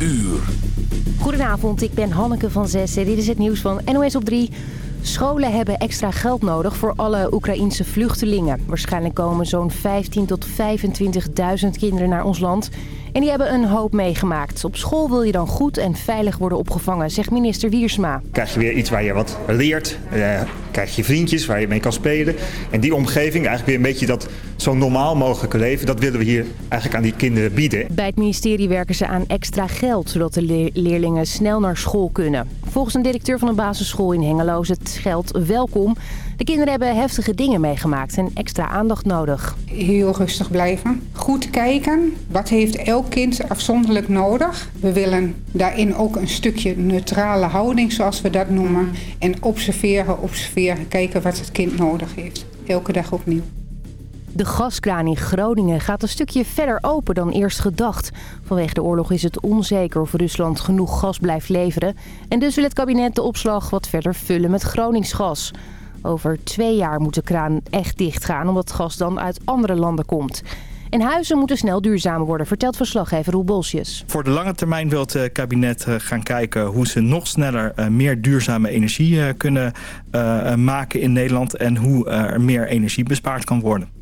uur. Goedenavond, ik ben Hanneke van Zessen. Dit is het nieuws van NOS op 3. Scholen hebben extra geld nodig voor alle Oekraïense vluchtelingen. Waarschijnlijk komen zo'n 15 tot 25.000 kinderen naar ons land. En die hebben een hoop meegemaakt. Op school wil je dan goed en veilig worden opgevangen, zegt minister Wiersma. Krijg je weer iets waar je wat leert. Eh, krijg je vriendjes waar je mee kan spelen. En die omgeving, eigenlijk weer een beetje dat zo normaal mogelijke leven... dat willen we hier eigenlijk aan die kinderen bieden. Bij het ministerie werken ze aan extra geld... zodat de le leerlingen snel naar school kunnen. Volgens een directeur van een basisschool in Hengelo is het geld welkom... De kinderen hebben heftige dingen meegemaakt en extra aandacht nodig. Heel rustig blijven. Goed kijken. Wat heeft elk kind afzonderlijk nodig? We willen daarin ook een stukje neutrale houding, zoals we dat noemen. En observeren, observeren. Kijken wat het kind nodig heeft. Elke dag opnieuw. De gaskraan in Groningen gaat een stukje verder open dan eerst gedacht. Vanwege de oorlog is het onzeker of Rusland genoeg gas blijft leveren. En dus wil het kabinet de opslag wat verder vullen met Groningsgas. Over twee jaar moet de kraan echt dichtgaan omdat gas dan uit andere landen komt. En huizen moeten snel duurzamer worden, vertelt verslaggever Roel Bolsjes. Voor de lange termijn wil het eh, kabinet eh, gaan kijken hoe ze nog sneller eh, meer duurzame energie kunnen maken in Nederland. En hoe er meer energie bespaard kan worden.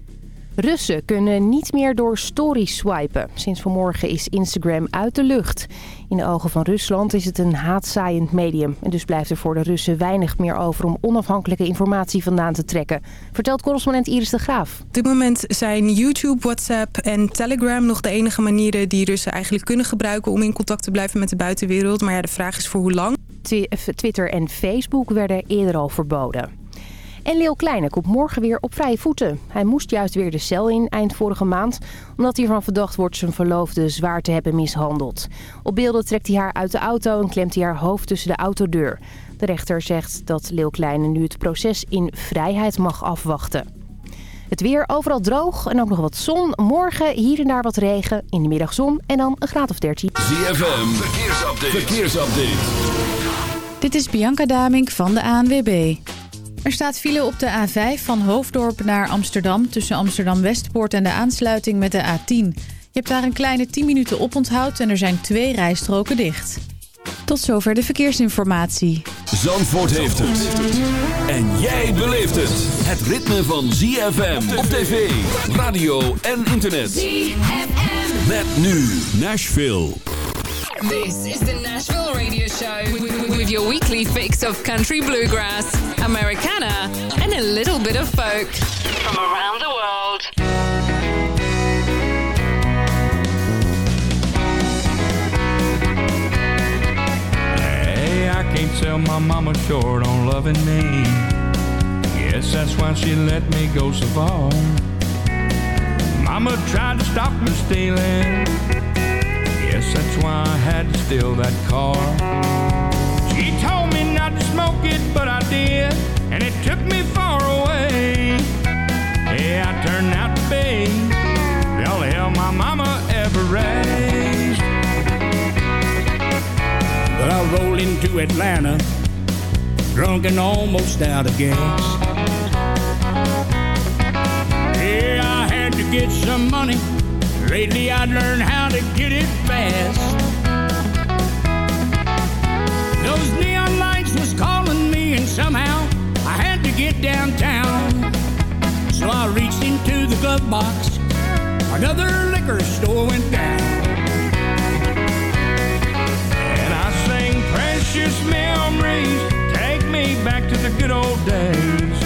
Russen kunnen niet meer door stories swipen. Sinds vanmorgen is Instagram uit de lucht. In de ogen van Rusland is het een haatzaaiend medium. En dus blijft er voor de Russen weinig meer over om onafhankelijke informatie vandaan te trekken. Vertelt correspondent Iris de Graaf. Op dit moment zijn YouTube, WhatsApp en Telegram nog de enige manieren die Russen eigenlijk kunnen gebruiken om in contact te blijven met de buitenwereld. Maar ja, de vraag is voor hoe lang. Twitter en Facebook werden eerder al verboden. En Leeuw Kleine komt morgen weer op vrije voeten. Hij moest juist weer de cel in eind vorige maand... omdat hij ervan verdacht wordt zijn verloofde zwaar te hebben mishandeld. Op beelden trekt hij haar uit de auto en klemt hij haar hoofd tussen de autodeur. De rechter zegt dat Leeuw Kleine nu het proces in vrijheid mag afwachten. Het weer overal droog en ook nog wat zon. Morgen hier en daar wat regen, in de middag zon en dan een graad of 13. ZFM, verkeersupdate. verkeersupdate. Dit is Bianca Damink van de ANWB. Er staat file op de A5 van Hoofddorp naar Amsterdam... tussen Amsterdam-Westpoort en de aansluiting met de A10. Je hebt daar een kleine 10 minuten oponthoud en er zijn twee rijstroken dicht. Tot zover de verkeersinformatie. Zandvoort heeft het. En jij beleeft het. Het ritme van ZFM op tv, radio en internet. ZFM. Met nu Nashville. This is the Nashville Radio Show with your weekly fix of country bluegrass, Americana, and a little bit of folk from around the world. Hey, I can't sell my mama short on loving me. Guess that's why she let me go so far. Mama tried to stop me stealing Guess that's why I had to steal that car. She told me not to smoke it, but I did, and it took me far away. Yeah, I turned out to be the only hell my mama ever raised. But I rolled into Atlanta, drunk and almost out of gas. Yeah, I had to get some money Lately I'd learned how to get it fast. Those neon lights was calling me and somehow I had to get downtown. So I reached into the glove box. Another liquor store went down. And I sing precious memories. Take me back to the good old days.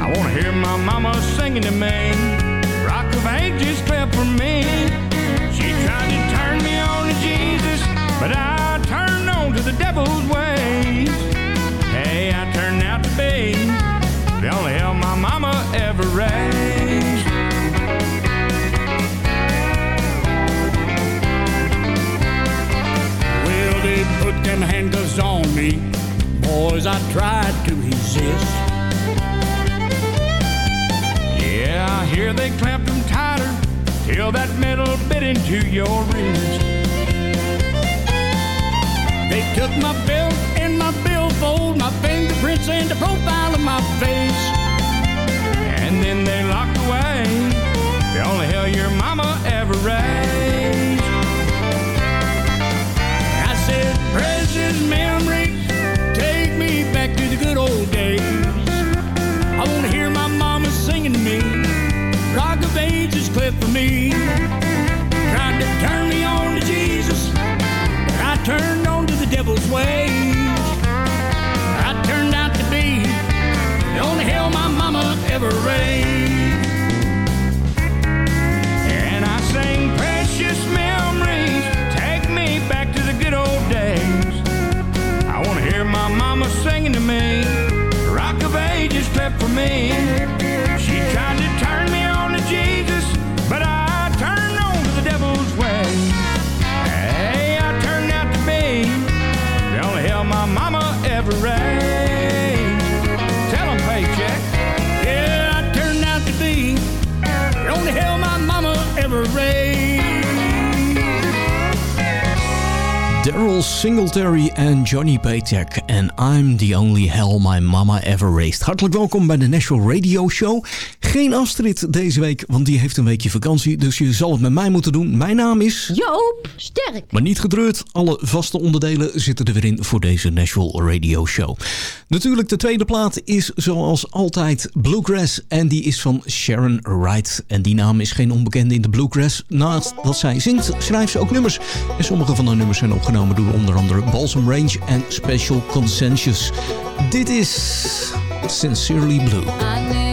I wanna hear my mama singing to me of ages clept for me. She tried to turn me on to Jesus, but I turned on to the devil's ways. Hey, I turned out to be the only hell my mama ever raised. Well, they put them handcuffs on me. Boys, I tried to resist. Yeah, I hear they tighter Feel that metal bit into your wrist. They took my belt and my billfold, my fingerprints and the profile of my face. And then they locked away the only hell your mama ever raised. I said, precious memories, take me back to the good old days. I want to hear my mama singing me slept for me. Tried to turn me on to Jesus, but I turned on to the devil's ways. I turned out to be the only hell my mama ever raised. And I sing precious memories, take me back to the good old days. I wanna hear my mama singing to me, Rock of Ages slept for me. Daryl Singletary en Johnny Paycheck. En I'm the only hell my mama ever raised. Hartelijk welkom bij de Nashville Radio Show. Geen Astrid deze week, want die heeft een weekje vakantie. Dus je zal het met mij moeten doen. Mijn naam is... Joop, sterk. Maar niet gedreurd, alle vaste onderdelen zitten er weer in voor deze Nashville Radio Show. Natuurlijk, de tweede plaat is zoals altijd Bluegrass en die is van Sharon Wright. En die naam is geen onbekende in de Bluegrass. Naast dat zij zingt, schrijft ze ook nummers. En sommige van haar nummers zijn opgenomen door onder andere Balsam Range en Special Consensus. Dit is Sincerely Blue.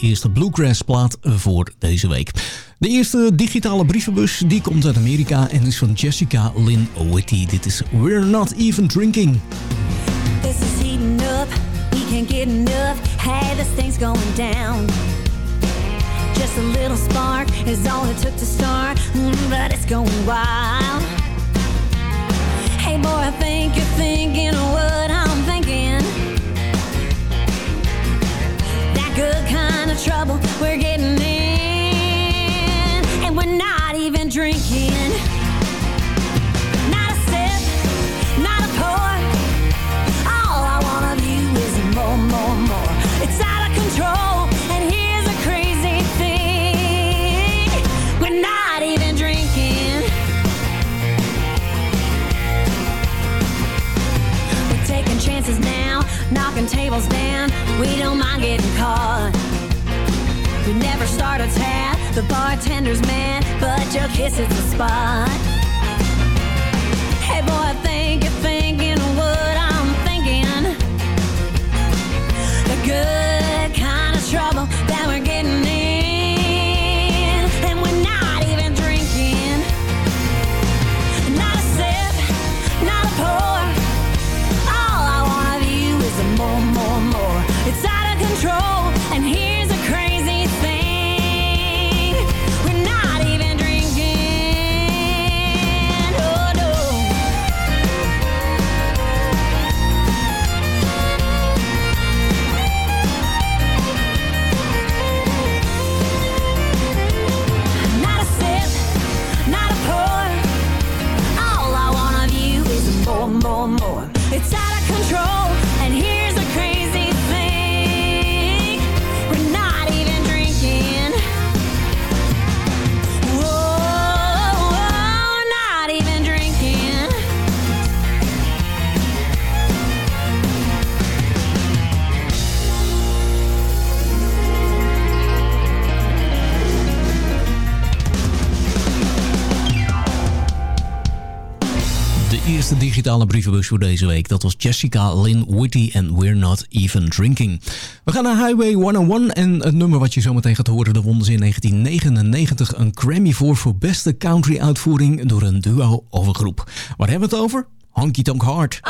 De eerste Bluegrass plaat voor deze week. De eerste digitale brievenbus die komt uit Amerika en is van Jessica Lynn Whitty. Dit is We're Not Even Drinking. This is heating up, we can't get enough. Hey, this thing's going down. Just a little spark is all it took to start, mm, but it's going wild. Hey, boy, I think you're thinking what good kind of trouble we're getting in. And we're not even drinking. Not a sip, not a pour. All I want of you is more, more, more. It's out of control. And here's a crazy thing. We're not even drinking. We're taking chances now, knocking tables down we don't mind getting caught. We never start a tab. The bartender's mad, but your kiss is the spot. Digitale brievenbus voor deze week. Dat was Jessica Lynn Whitty en We're Not Even Drinking. We gaan naar Highway 101 en het nummer wat je zometeen gaat horen... daar wonnen ze in 1999 een Grammy voor... voor beste country uitvoering door een duo of een groep. Waar hebben we het over? Honky Tonk Heart.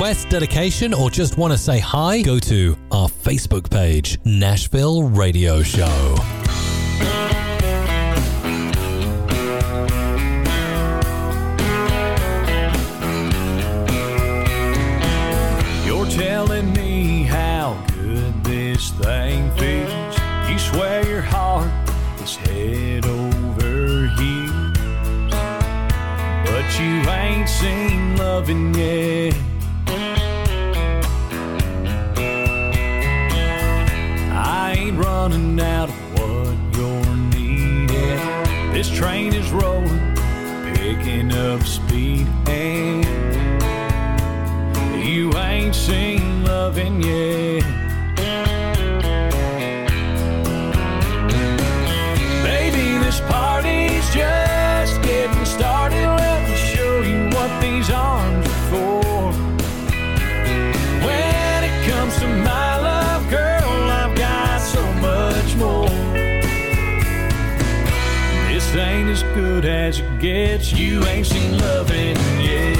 Request, dedication, or just want to say hi? Go to our Facebook page, Nashville Radio Show. You're telling me how good this thing feels. You swear your heart is head over heels. But you ain't seen loving yet. Picking as gets. You ain't seen loving yet.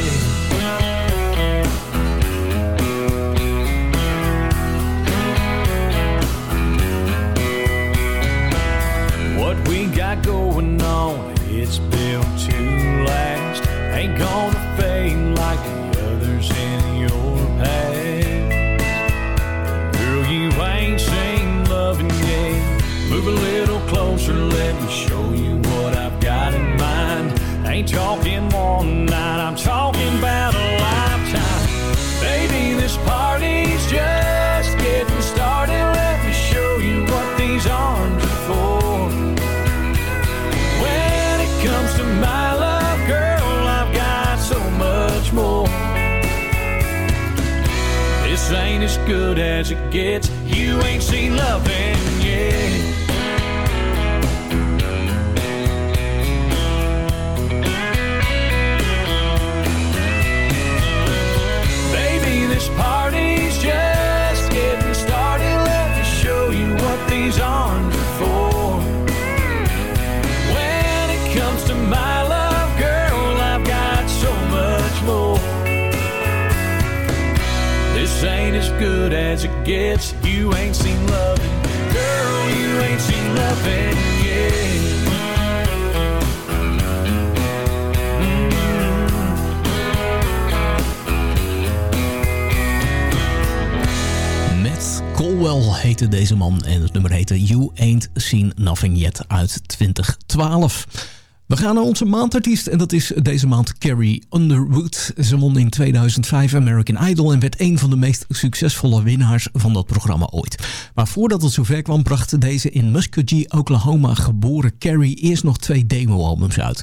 What we got going on, it's built to last. Ain't gonna fade like the others in your past. Girl, you ain't seen loving yet. Move a little closer, let me show you Ain't talking one night, I'm talking about a lifetime. Baby, this party's just getting started. Let me show you what these arms are for. When it comes to my love, girl, I've got so much more. This ain't as good as it gets. You ain't seen loving yet. You ain't seen loving, girl, you ain't seen loving. Matt Colwell heette deze man en het nummer heette You Ain't Seen Nothing Yet uit 2012. We gaan naar onze maandartiest en dat is deze maand Carrie Underwood. Ze won in 2005 American Idol en werd een van de meest succesvolle winnaars van dat programma ooit. Maar voordat het zover kwam bracht deze in Muskogee, Oklahoma geboren Carrie eerst nog twee demo-albums uit.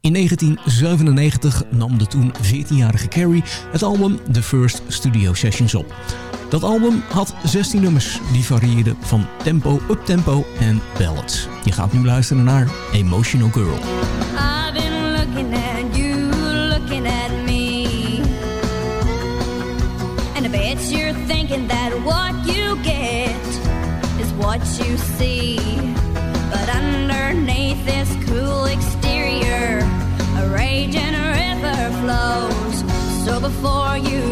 In 1997 nam de toen 14-jarige Carrie het album The First Studio Sessions op. Dat album had 16 nummers die varieerden van tempo, uptempo en ballads. Je gaat nu luisteren naar Emotional Girl. I've been looking Before you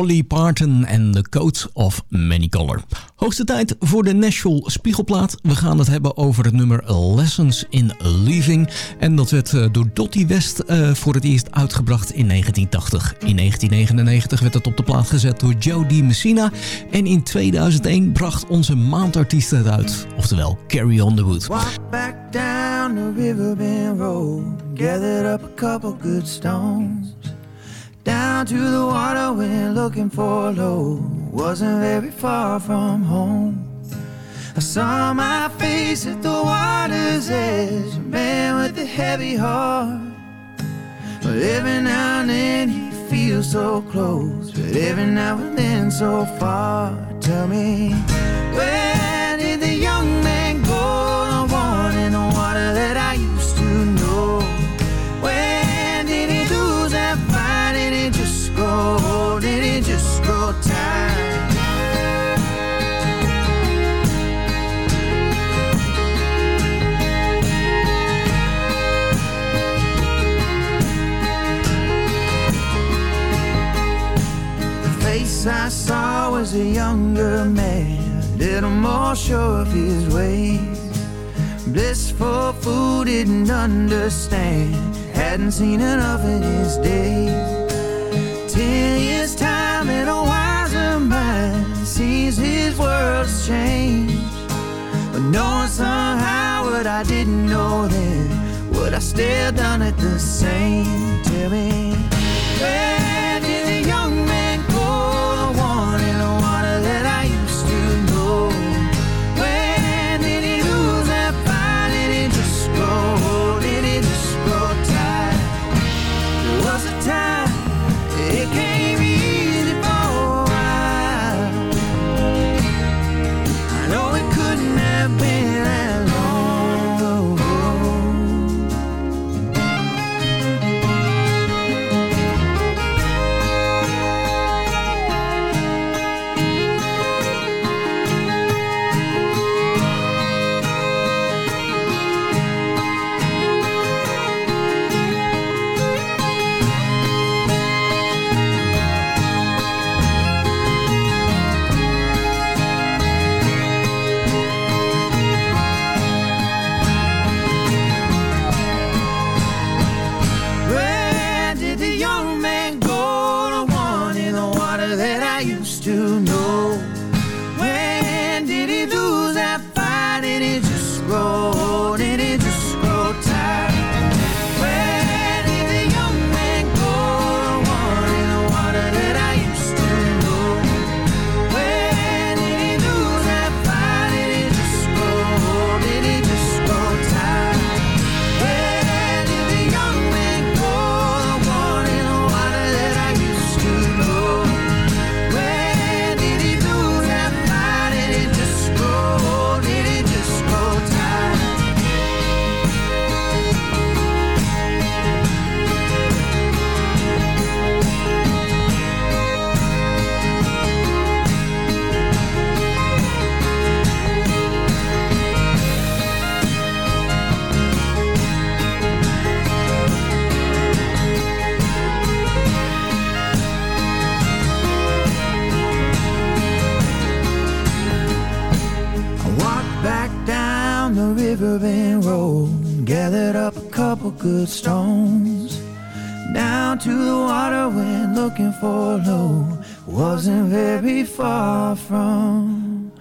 Dolly Parton en The Coat of Many Color. Hoogste tijd voor de Nashville Spiegelplaat. We gaan het hebben over het nummer Lessons in Leaving. En dat werd eh, door Dottie West eh, voor het eerst uitgebracht in 1980. In 1999 werd het op de plaat gezet door Joe Di Messina. En in 2001 bracht onze maandartiest het uit. Oftewel Carry On The Wood. Walk back down the riverbend road, gathered up a couple good stones. Down to the water when looking for a low, wasn't very far from home. I saw my face at the water's edge, a man with a heavy heart. But every now and then he feels so close, but every now and then so far. Tell me, where did the young man go? The one in the water that I used to was a younger man, a little more sure of his ways. Blissful fool didn't understand, hadn't seen enough in his days. Ten years time and a wiser mind sees his world's change. But knowing somehow what I didn't know then, would I still done it the same? Tell me, where to know. Stones. Down to the water went looking for low, wasn't very far from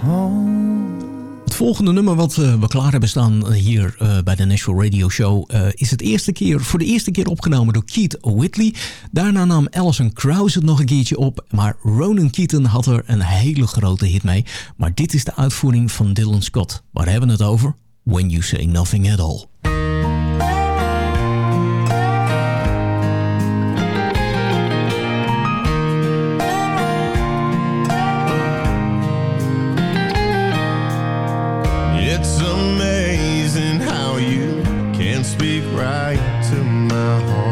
home. Het volgende nummer wat eh, we klaar hebben staan hier eh, bij de National Radio Show... eh, is het eerste keer, voor de eerste keer opgenomen door Keith Whitley. Daarna nam Alison Krauss het nog een keertje op. Maar Ronan Keaton had er een hele grote hit mee. Maar dit is de uitvoering van Dylan Scott. Waar hebben we het over? When You Say Nothing At All. Can speak right to my heart.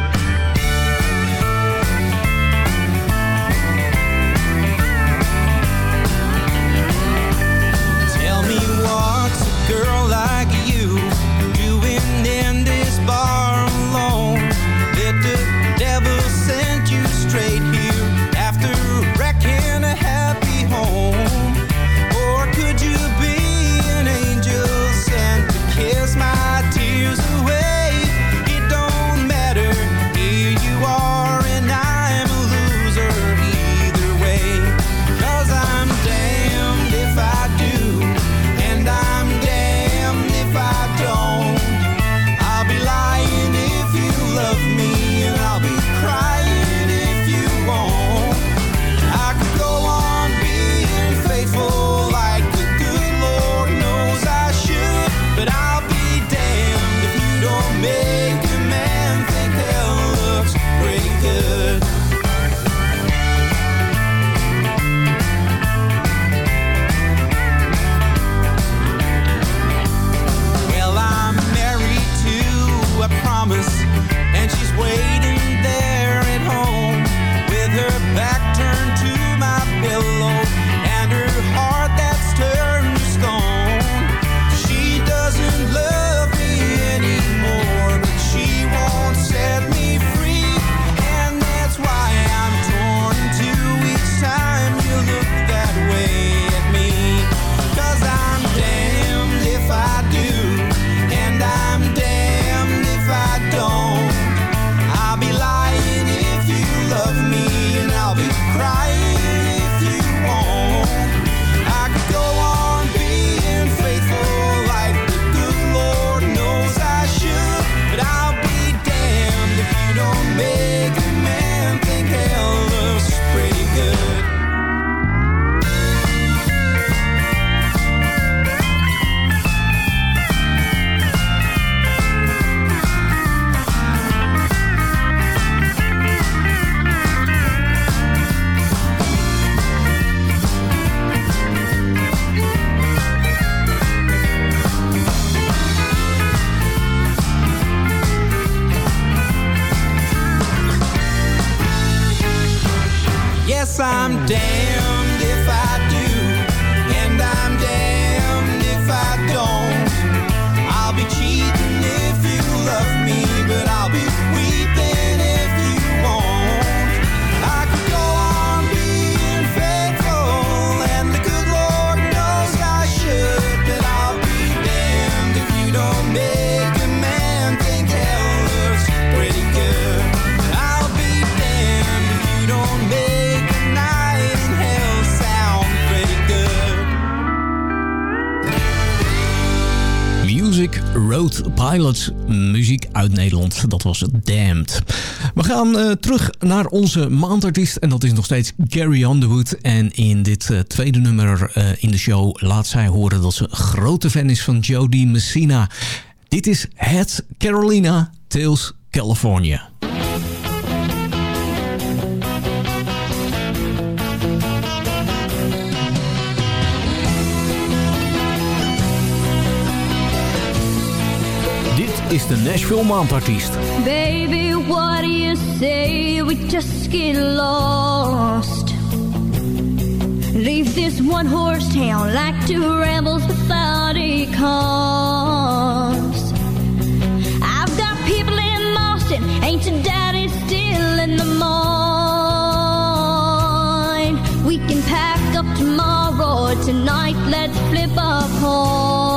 uit Nederland. Dat was Damned. We gaan eh, terug naar onze maandartiest. En dat is nog steeds Gary Underwood. En in dit eh, tweede nummer eh, in de show laat zij horen dat ze grote fan is van Jodie Messina. Dit is Het Carolina Tales California. is de Nashville maandartiest. Baby, what do you say? We just get lost. Leave this one horse town like two rebels without a cause. I've got people in ain't your daddy still in the mine? We can pack up tomorrow, tonight let's flip a coin.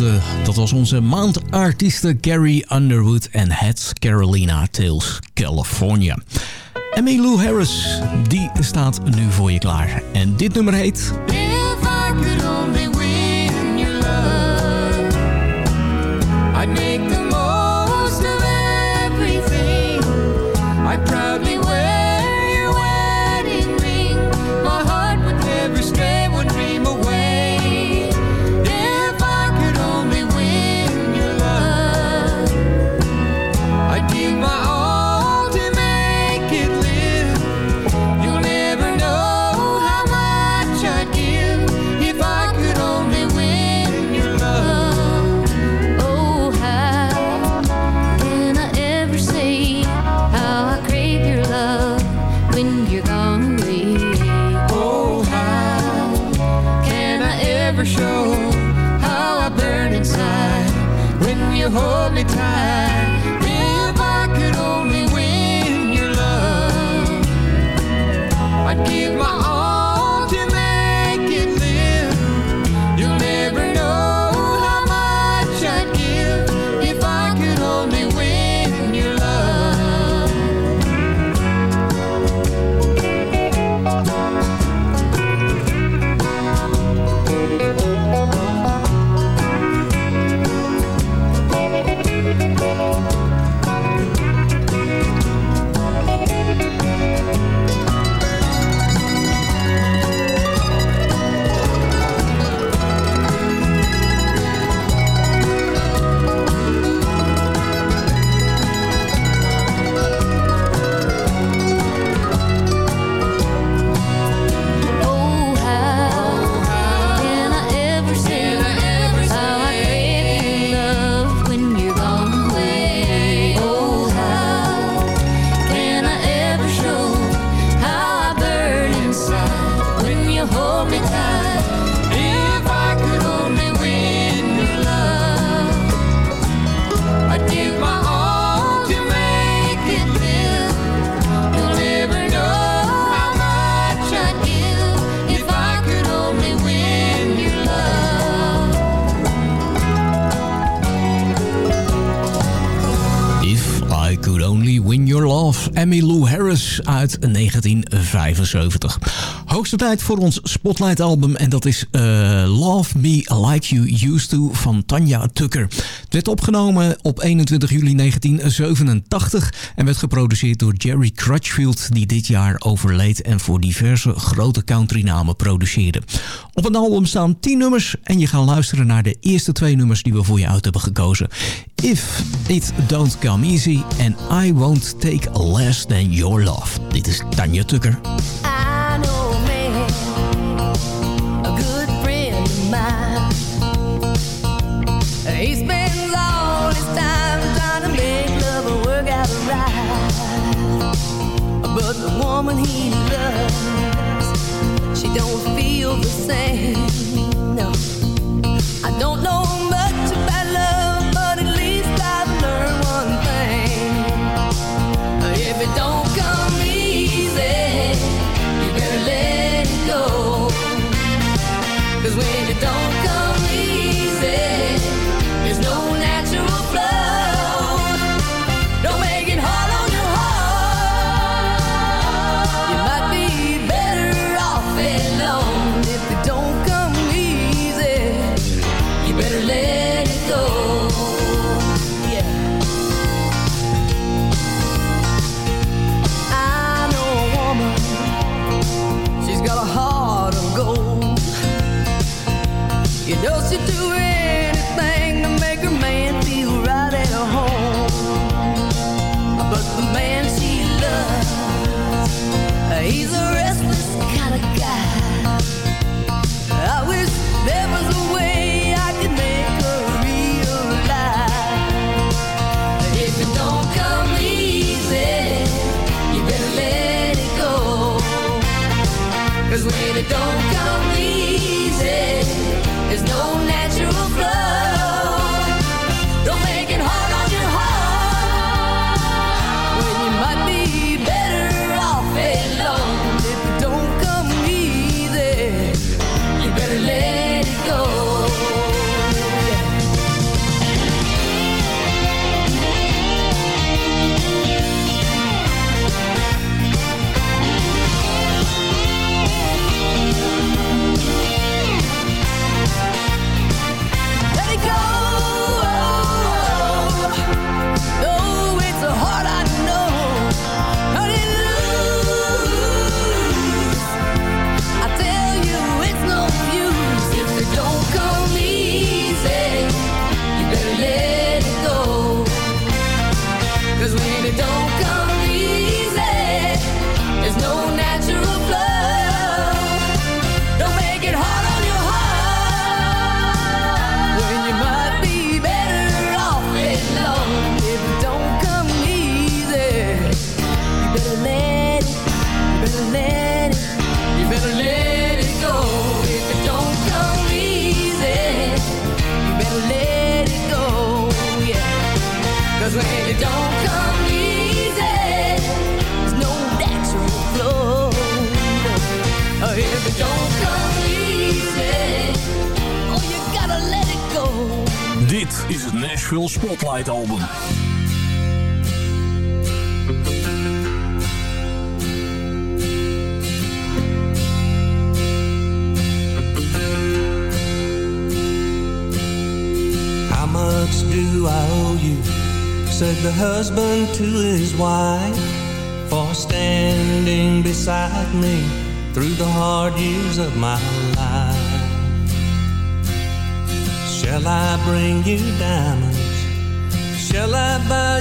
Eh, dat was onze maandartiesten Carrie Underwood en het Carolina Tales California. Emmy Lou Harris, die staat nu voor je klaar. En dit nummer heet... keep my uit eh, 1975 hoogste tijd voor ons Spotlight album. En dat is eh, Love Me Like You Used To van Tanja Tucker. Het werd opgenomen op 21 juli 1987. En werd geproduceerd door Jerry Crutchfield. Die dit jaar overleed en voor diverse grote country namen produceerde. Op het album staan 10 nummers. En je gaat luisteren naar de eerste twee nummers die we voor je uit hebben gekozen. If It Don't Come Easy en I Won't Take Less Than Your Love. Dit is Tanja Tucker.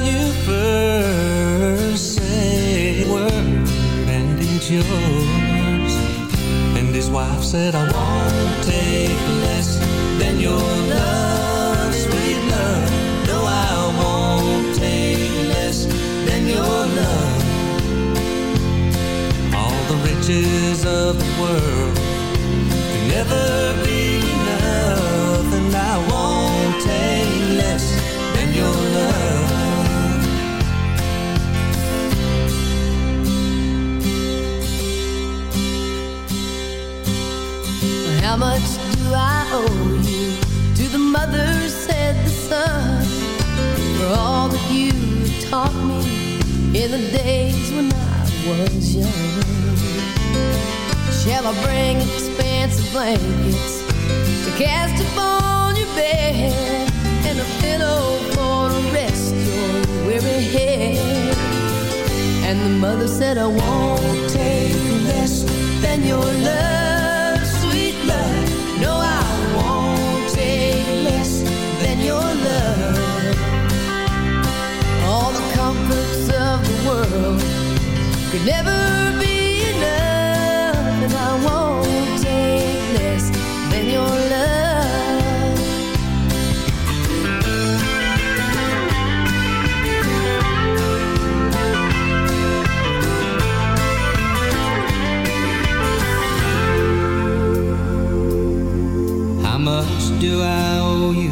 you first. Say a word And it's yours And his wife said I won't take less than your love, sweet love. No, I won't take less than your love. All the riches of the world Could never be How much do I owe you? To the mother said the son? For all that you taught me In the days when I was young. Shall I bring expensive blankets To cast upon your bed And a pillow for to rest your weary head? And the mother said I won't take less than your love. Could never be enough, and I won't take less than your love. How much do I owe you?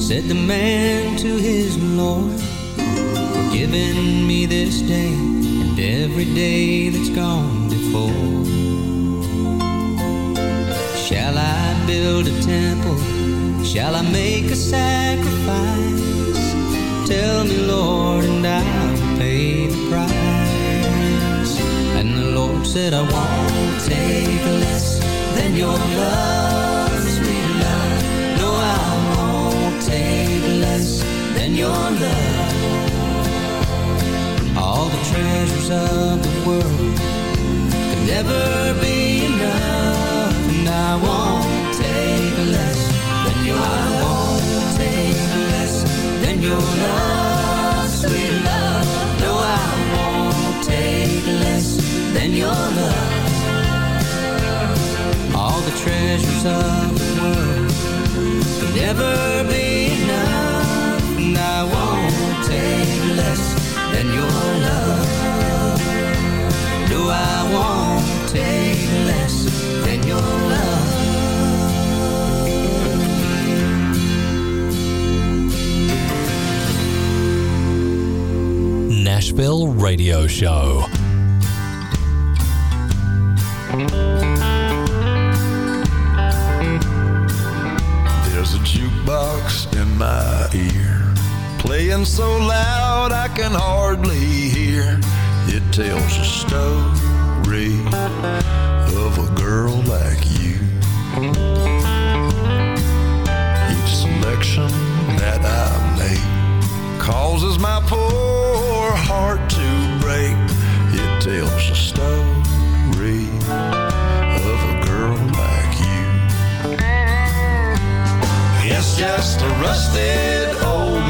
Said the man to his Lord, for giving me this day every day that's gone before. Shall I build a temple? Shall I make a sacrifice? Tell me, Lord, and I'll pay the price. And the Lord said, I won't take less than your love, sweet love. No, I won't take less than your love. The treasures of the world could never be enough, and I won't take less than your. I won't take less than your love, sweet love. No, I won't take less than your love. All the treasures of the world could never be enough, and I won't take less your love. I take less than your love. Nashville Radio Show. There's a jukebox in my ear, playing so loud I can hardly hear. It tells a story of a girl like you. Each selection that I make causes my poor heart to break. It tells a story of a girl like you. It's just a rusted old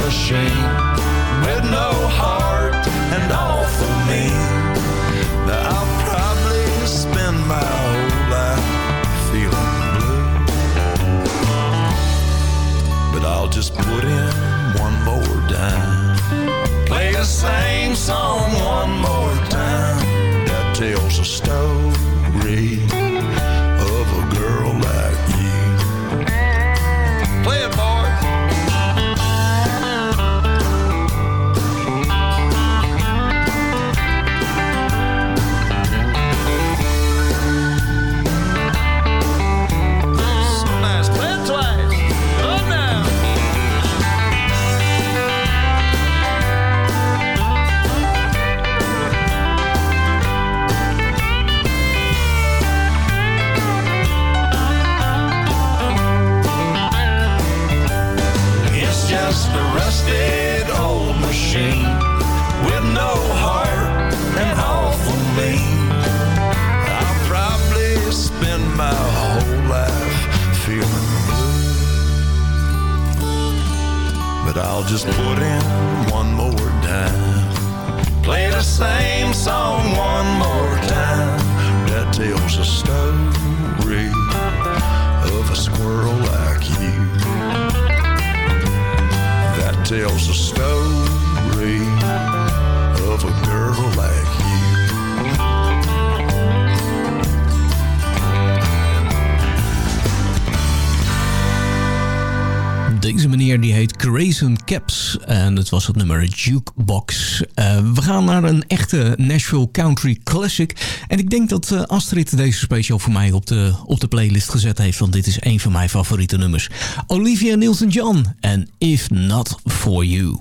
Het was het nummer Jukebox. Eh, we gaan naar een echte Nashville Country Classic. En ik denk dat eh, Astrid deze speciaal voor mij op de, op de playlist gezet heeft. Want dit is een van mijn favoriete nummers. Olivia Newton-John en If Not For You.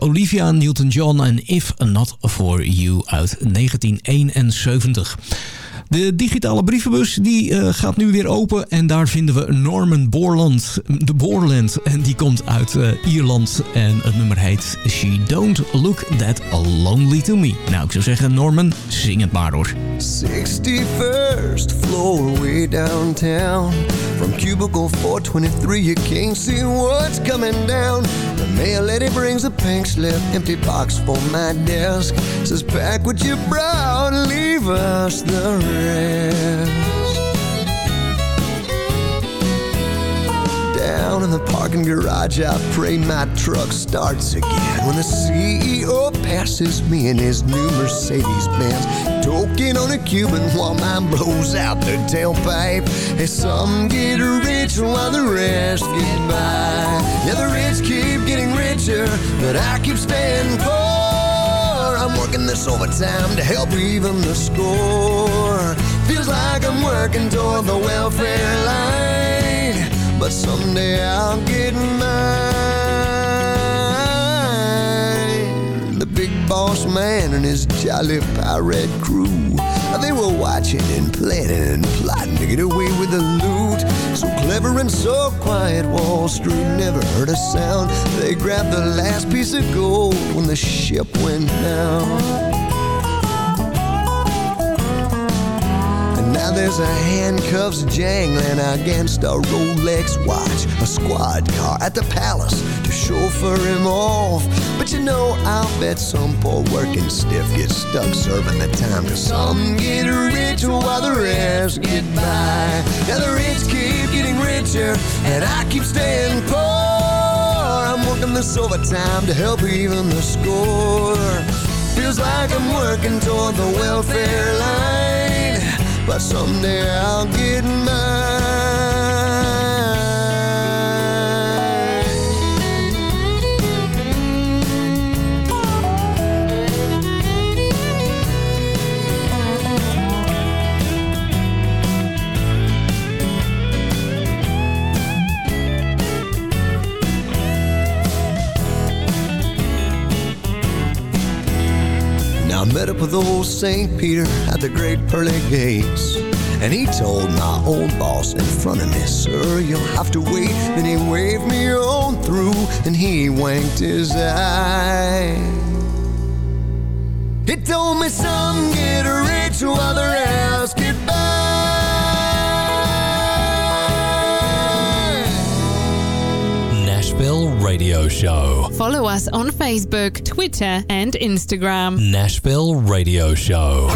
Olivia Newton-John en If Not For You uit 1971. De digitale brievenbus die eh, gaat nu weer open en daar vinden we Norman Borland, de Borland. En die komt uit eh, Ierland en het nummer heet She Don't Look That Lonely To Me. Nou, ik zou zeggen Norman, zing het maar hoor. 61st floor way downtown. From cubicle 423, you can't see what's coming down. The mail lady brings a pink slip, empty box for my desk. Says, pack what you brought, leave us the rest. In the parking garage, I pray my truck starts again. When the CEO passes me in his new Mercedes Benz, toking on a Cuban while mine blows out the tailpipe. Hey, some get rich while the rest get by. Yeah, the rich keep getting richer, but I keep staying poor. I'm working this overtime to help even the score. Feels like I'm working toward the welfare line, but someday I'll get mine. The big boss man and his jolly pirate crew. They were watching and planning and plotting to get away with the loot. So clever and so quiet, Wall Street never heard a sound. They grabbed the last piece of gold when the ship went down. Now there's a handcuffs jangling against a Rolex watch, a squad car at the palace to chauffeur him off. But you know, I'll bet some poor working stiff gets stuck serving the time. Cause some get rich while the rest get by. Now the rich keep getting richer, and I keep staying poor. I'm working this overtime to help even the score. Feels like I'm working toward the welfare line, but someday I'll get mine. I met up with old St. Peter at the great pearly gates. And he told my old boss in front of me, Sir, you'll have to wait. Then he waved me on through and he winked his eye. He told me some get rich while the rest Nashville Radio Show. Follow us on Facebook, Twitter, and Instagram. Nashville Radio Show.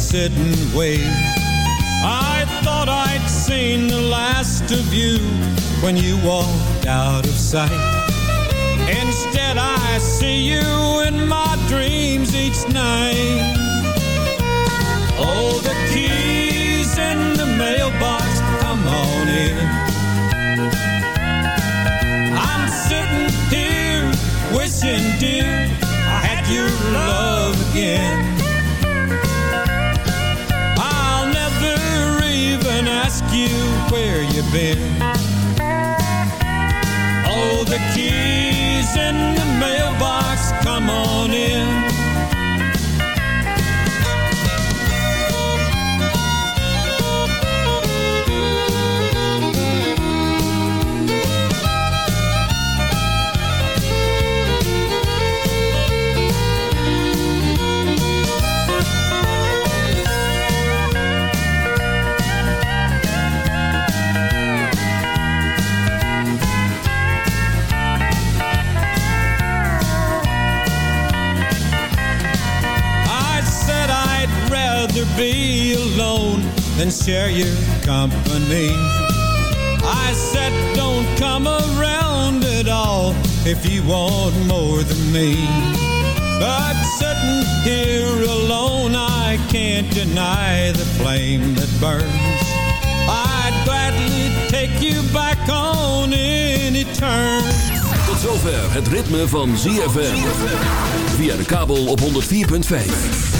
Sit wait. I thought I'd seen the last of you when you walked out of sight. Instead, I see you in my dreams each night. Oh, the keys in the mailbox, come on in. I'm sitting here wishing, dear, I had your love again. Where you've been. Oh, the keys in the mailbox, come on in. Be alone than share your company. I said don't come around at all if you want more than me. But sitting here alone, I can't deny the flame that burns. I'd gladly take you back on any terms. Tot zover het ritme van ZFM. Via de kabel op 104.5.